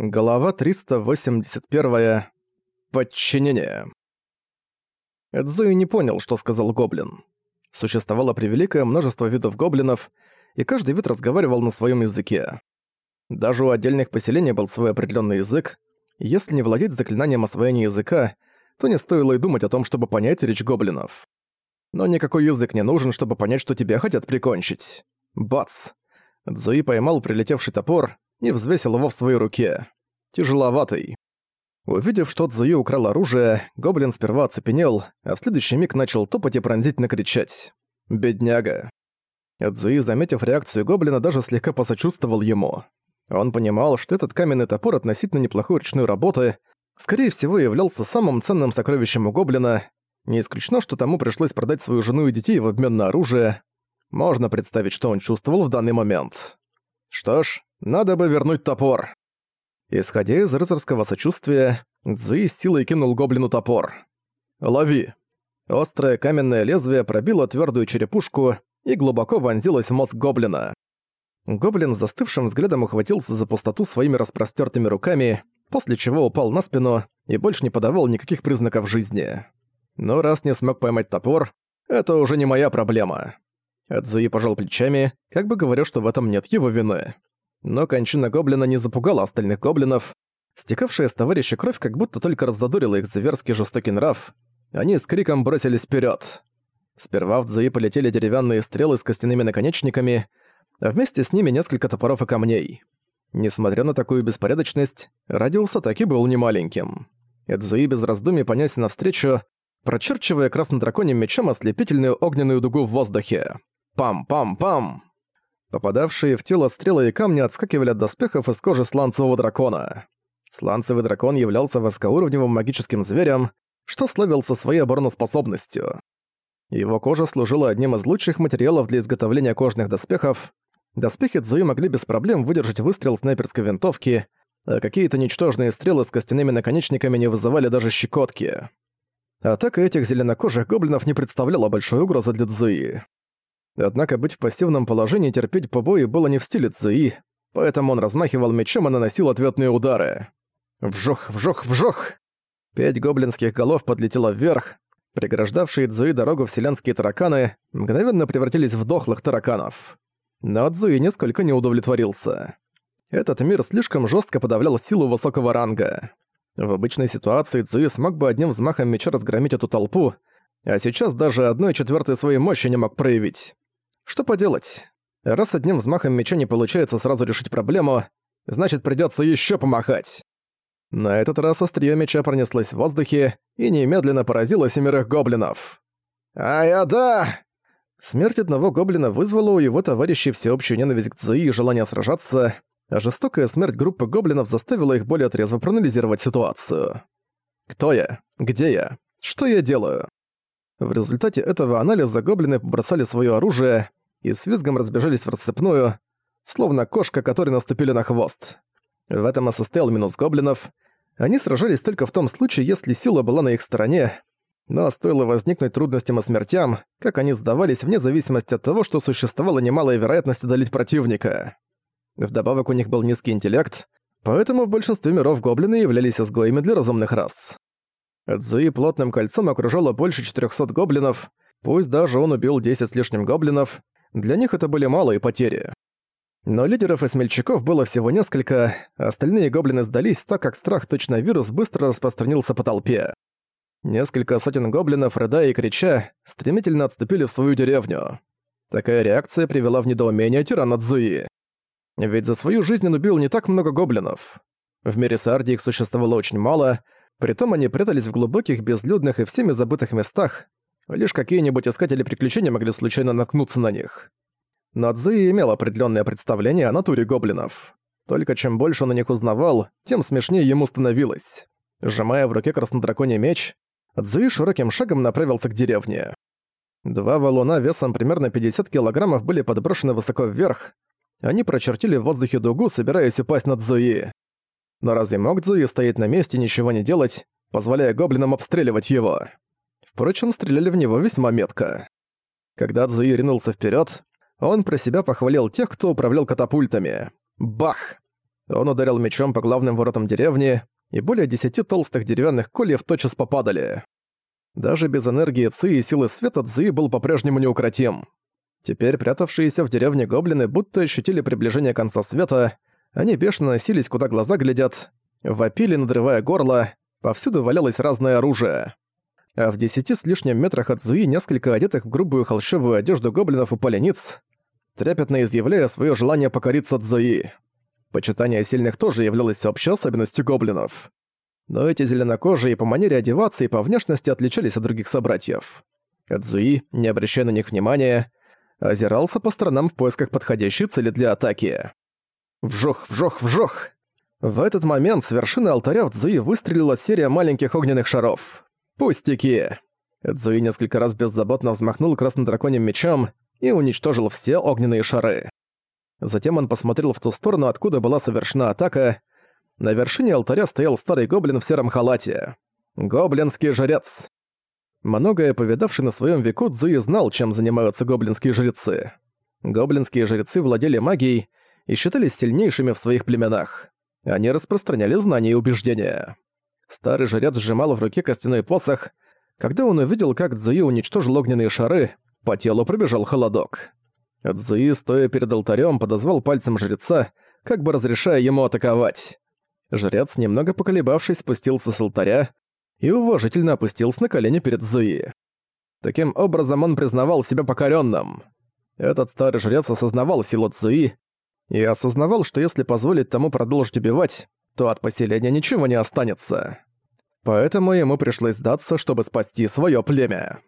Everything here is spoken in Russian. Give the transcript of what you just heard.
Глава 381. Подчинение. Эдзуи не понял, что сказал гоблин. Существовало превеликое множество видов гоблинов, и каждый вид разговаривал на своем языке. Даже у отдельных поселений был свой определенный язык. Если не владеть заклинанием освоения языка, то не стоило и думать о том, чтобы понять речь гоблинов. Но никакой язык не нужен, чтобы понять, что тебя хотят прикончить. Бац! Эдзуи поймал прилетевший топор, и взвесил его в своей руке. Тяжеловатый. Увидев, что Цзуи украл оружие, гоблин сперва оцепенел, а в следующий миг начал топать и пронзительно кричать. «Бедняга». Цзуи, заметив реакцию гоблина, даже слегка посочувствовал ему. Он понимал, что этот каменный топор относительно неплохой ручной работы, скорее всего, являлся самым ценным сокровищем у гоблина. Не исключено, что тому пришлось продать свою жену и детей в обмен на оружие. Можно представить, что он чувствовал в данный момент. Что ж, надо бы вернуть топор. Исходя из рыцарского сочувствия, Цзуи с силой кинул гоблину топор. «Лови!» Острое каменное лезвие пробило твердую черепушку и глубоко вонзилось в мозг гоблина. Гоблин с застывшим взглядом ухватился за пустоту своими распростертыми руками, после чего упал на спину и больше не подавал никаких признаков жизни. Но раз не смог поймать топор, это уже не моя проблема. Эдзуи пожал плечами, как бы говоря, что в этом нет его вины. Но кончина гоблина не запугала остальных гоблинов. Стекавшая с товарища кровь как будто только раззадорила их зверский жестокий нрав. Они с криком бросились вперед. Сперва в Дзуи полетели деревянные стрелы с костяными наконечниками, а вместе с ними несколько топоров и камней. Несмотря на такую беспорядочность, радиус атаки был немаленьким. Эдзуи без раздумий понесся навстречу, прочерчивая краснодраконьим мечом ослепительную огненную дугу в воздухе. Пам-пам-пам! Попадавшие в тело стрелы и камни отскакивали от доспехов из кожи сланцевого дракона. Сланцевый дракон являлся высокоуровневым магическим зверем, что славился своей обороноспособностью. Его кожа служила одним из лучших материалов для изготовления кожных доспехов. Доспехи Цзуи могли без проблем выдержать выстрел снайперской винтовки, а какие-то ничтожные стрелы с костяными наконечниками не вызывали даже щекотки. Атака этих зеленокожих гоблинов не представляла большой угрозы для Цзуи. Однако быть в пассивном положении терпеть побои было не в стиле Цуи, поэтому он размахивал мечом и наносил ответные удары. Вжох, вжох, вжох! Пять гоблинских голов подлетело вверх, преграждавшие Цуи дорогу вселенские тараканы мгновенно превратились в дохлых тараканов. Но Цуи несколько не удовлетворился. Этот мир слишком жестко подавлял силу высокого ранга. В обычной ситуации Цуи смог бы одним взмахом меча разгромить эту толпу, а сейчас даже одной четвертой своей мощи не мог проявить. Что поделать? Раз одним взмахом меча не получается сразу решить проблему, значит придётся ещё помахать. На этот раз острие меча пронеслось в воздухе и немедленно поразило семерых гоблинов. «Ай-да!» Смерть одного гоблина вызвала у его товарищей всеобщую ненависть к Цуи и желание сражаться, а жестокая смерть группы гоблинов заставила их более трезво проанализировать ситуацию. Кто я? Где я? Что я делаю? В результате этого анализа гоблины побросали своё оружие и с визгом разбежались в рассыпную, словно кошка, которой наступили на хвост. В этом и состоял минус гоблинов. Они сражались только в том случае, если сила была на их стороне, но стоило возникнуть трудностям и смертям, как они сдавались вне зависимости от того, что существовала немалая вероятность одолеть противника. Вдобавок у них был низкий интеллект, поэтому в большинстве миров гоблины являлись изгоями для разумных рас. Эдзуи плотным кольцом окружало больше 400 гоблинов, пусть даже он убил 10 с лишним гоблинов, для них это были малые потери. Но лидеров и смельчаков было всего несколько, остальные гоблины сдались, так как страх точно вирус быстро распространился по толпе. Несколько сотен гоблинов, рыдая и крича, стремительно отступили в свою деревню. Такая реакция привела в недоумение тирана Цзуи. Ведь за свою жизнь он убил не так много гоблинов. В мире Сарди их существовало очень мало, притом они прятались в глубоких, безлюдных и всеми забытых местах, Лишь какие-нибудь искатели приключений могли случайно наткнуться на них. Но Цзуи имел определенное представление о натуре гоблинов. Только чем больше он о них узнавал, тем смешнее ему становилось. Сжимая в руке краснодраконий меч, Цзуи широким шагом направился к деревне. Два валуна весом примерно 50 килограммов были подброшены высоко вверх. Они прочертили в воздухе дугу, собираясь упасть на Цзуи. Но разве мог Цзуи стоять на месте и ничего не делать, позволяя гоблинам обстреливать его? Впрочем, стреляли в него весьма метко. Когда Цзуи ринулся вперед, он про себя похвалил тех, кто управлял катапультами. Бах! Он ударил мечом по главным воротам деревни, и более десяти толстых деревянных кольев тотчас попадали. Даже без энергии Ци и силы света Цзи был по-прежнему неукротим. Теперь прятавшиеся в деревне гоблины будто ощутили приближение конца света, они бешено носились, куда глаза глядят, вопили, надрывая горло, повсюду валялось разное оружие. А в десяти с лишним метрах от Зуи несколько одетых в грубую холщовую одежду гоблинов упали ниц, трепетно изъявляя свое желание покориться Цзуи. Почитание сильных тоже являлось общей особенностью гоблинов. Но эти зеленокожие по манере одеваться и по внешности отличались от других собратьев. Эдзуи, не обращая на них внимания, озирался по сторонам в поисках подходящей цели для атаки. Вжох, вжох, вжох! В этот момент с вершины алтаря в Цзуи выстрелила серия маленьких огненных шаров. Пустяки! Эдзуи несколько раз беззаботно взмахнул краснодраконьим мечом и уничтожил все огненные шары. Затем он посмотрел в ту сторону, откуда была совершена атака. На вершине алтаря стоял старый гоблин в сером халате. Гоблинский жрец. Многое повидавший на своем веку Цзуи знал, чем занимаются гоблинские жрецы. Гоблинские жрецы владели магией и считались сильнейшими в своих племенах. Они распространяли знания и убеждения. Старый жрец сжимал в руке костяной посох. Когда он увидел, как Цзуи уничтожил огненные шары, по телу пробежал холодок. Цзуи, стоя перед алтарем, подозвал пальцем жреца, как бы разрешая ему атаковать. Жрец, немного поколебавшись, спустился с алтаря и уважительно опустился на колени перед Зуи. Таким образом он признавал себя покоренным. Этот старый жрец осознавал силу Цуи и осознавал, что если позволить тому продолжить убивать, то от поселения ничего не останется. Поэтому ему пришлось сдаться, чтобы спасти свое племя.